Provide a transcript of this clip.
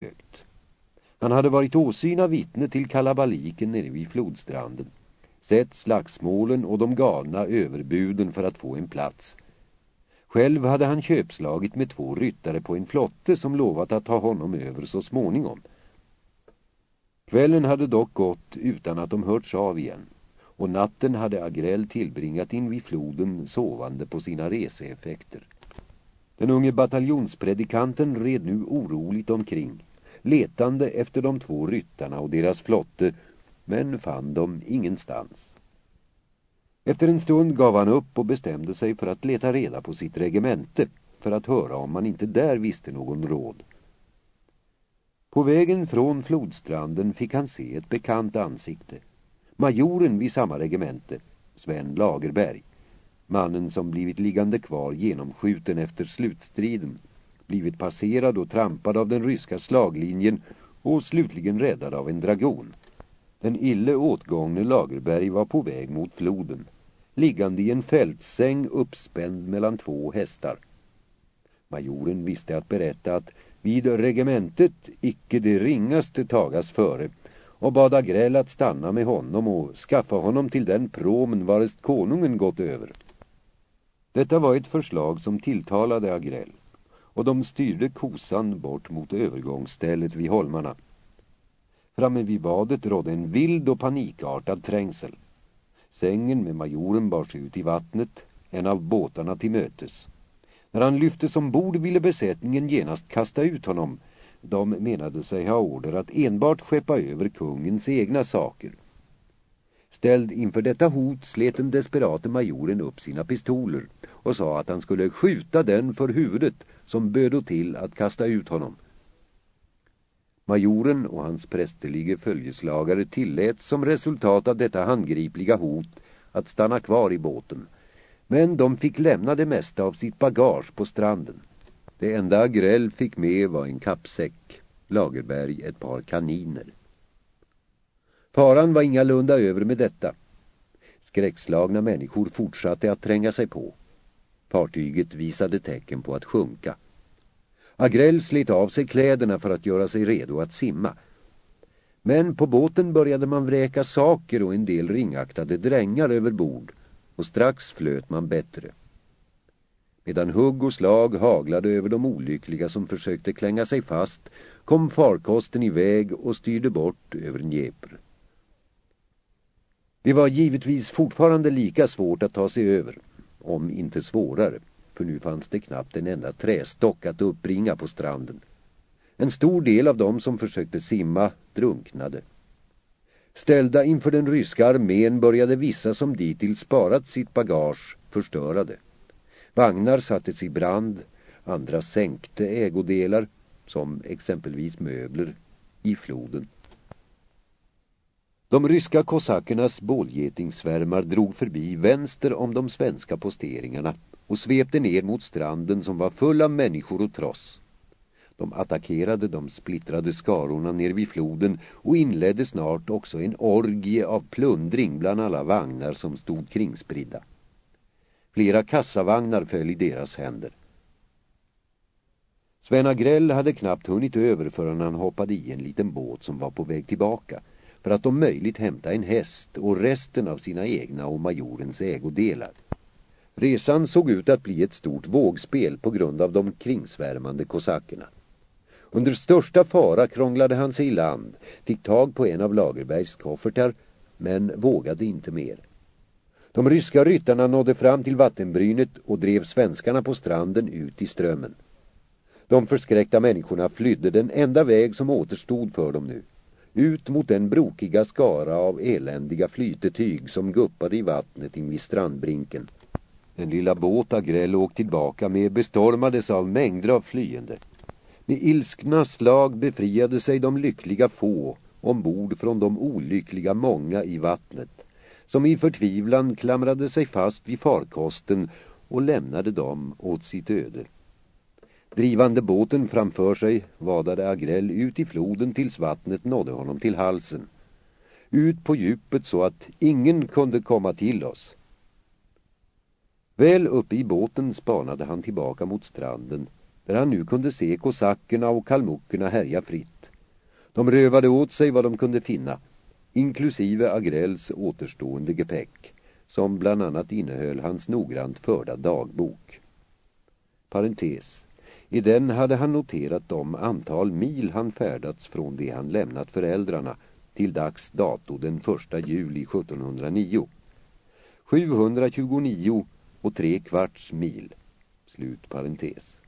högt. Han hade varit åsyna vittne till kalabaliken nere vid flodstranden. Sett slagsmålen och de galna överbuden för att få en plats. Själv hade han köpslagit med två ryttare på en flotte som lovat att ta honom över så småningom. Kvällen hade dock gått utan att de hörts av igen och natten hade Agrell tillbringat in vid floden sovande på sina reseeffekter. Den unge bataljonspredikanten red nu oroligt omkring, letande efter de två ryttarna och deras flotte, men fann dem ingenstans. Efter en stund gav han upp och bestämde sig för att leta reda på sitt regemente för att höra om man inte där visste någon råd. På vägen från flodstranden fick han se ett bekant ansikte. Majoren vid samma regemente, Sven Lagerberg. Mannen som blivit liggande kvar genomskjuten efter slutstriden. Blivit passerad och trampad av den ryska slaglinjen och slutligen räddad av en dragon. Den ille åtgångne Lagerberg var på väg mot floden. Liggande i en fältsäng uppspänd mellan två hästar. Majoren visste att berätta att vid regementet icke det ringaste tagas före och bad Agrell att stanna med honom och skaffa honom till den promen varest konungen gått över. Detta var ett förslag som tilltalade Agrell och de styrde kosan bort mot övergångsstället vid holmarna. Framme vid badet rådde en vild och panikartad trängsel. Sängen med majoren bars ut i vattnet, en av båtarna till mötes. När han lyftes ombord ville besättningen genast kasta ut honom. De menade sig ha order att enbart skeppa över kungens egna saker. Ställd inför detta hot slet den desperate majoren upp sina pistoler och sa att han skulle skjuta den för huvudet som bödo till att kasta ut honom. Majoren och hans prästerlige följeslagare tillät som resultat av detta handgripliga hot att stanna kvar i båten men de fick lämna det mesta av sitt bagage på stranden. Det enda Agrell fick med var en kappsäck, Lagerberg ett par kaniner. Faran var ingalunda över med detta. Skräckslagna människor fortsatte att tränga sig på. Fartyget visade tecken på att sjunka. Agrell slet av sig kläderna för att göra sig redo att simma. Men på båten började man vräka saker och en del ringaktade drängar över bord och strax flöt man bättre. Medan hugg och slag haglade över de olyckliga som försökte klänga sig fast kom farkosten iväg och styrde bort över Dnepr. Det var givetvis fortfarande lika svårt att ta sig över, om inte svårare, för nu fanns det knappt en enda trästock att uppbringa på stranden. En stor del av dem som försökte simma drunknade. Ställda inför den ryska armén började vissa som dittills sparat sitt bagage förstörade. Vagnar sattes i brand, andra sänkte ägodelar, som exempelvis möbler, i floden. De ryska kosackernas bålgetingsvärmar drog förbi vänster om de svenska posteringarna och svepte ner mot stranden som var full av människor och tross. De attackerade de splittrade skarorna ner vid floden och inledde snart också en orgie av plundring bland alla vagnar som stod kringspridda. Flera kassavagnar föll i deras händer. Sven Agrell hade knappt hunnit över förrän han hoppade i en liten båt som var på väg tillbaka för att om möjligt hämta en häst och resten av sina egna och majorens ägodelar. Resan såg ut att bli ett stort vågspel på grund av de kringsvärmande kosackerna. Under största fara krånglade han sig i land, fick tag på en av Lagerbergs koffertar, men vågade inte mer. De ryska ryttarna nådde fram till vattenbrynet och drev svenskarna på stranden ut i strömmen. De förskräckta människorna flydde den enda väg som återstod för dem nu. Ut mot den brokiga skara av eländiga flytetyg som guppade i vattnet invid strandbrinken. Den lilla båt Agrell åkt tillbaka med bestormades av mängder av flyende. Med ilskna slag befriade sig de lyckliga få ombord från de olyckliga många i vattnet som i förtvivlan klamrade sig fast vid farkosten och lämnade dem åt sitt öde. Drivande båten framför sig vadade Agrell ut i floden tills vattnet nådde honom till halsen. Ut på djupet så att ingen kunde komma till oss. Väl uppe i båten spanade han tillbaka mot stranden där han nu kunde se kosackerna och kalmuckerna härja fritt. De rövade åt sig vad de kunde finna, inklusive Agrells återstående gepäck, som bland annat innehöll hans noggrant förda dagbok. Parentes. I den hade han noterat de antal mil han färdats från det han lämnat föräldrarna till dags dato den 1 juli 1709. 729 och tre kvarts mil. Slut parentes.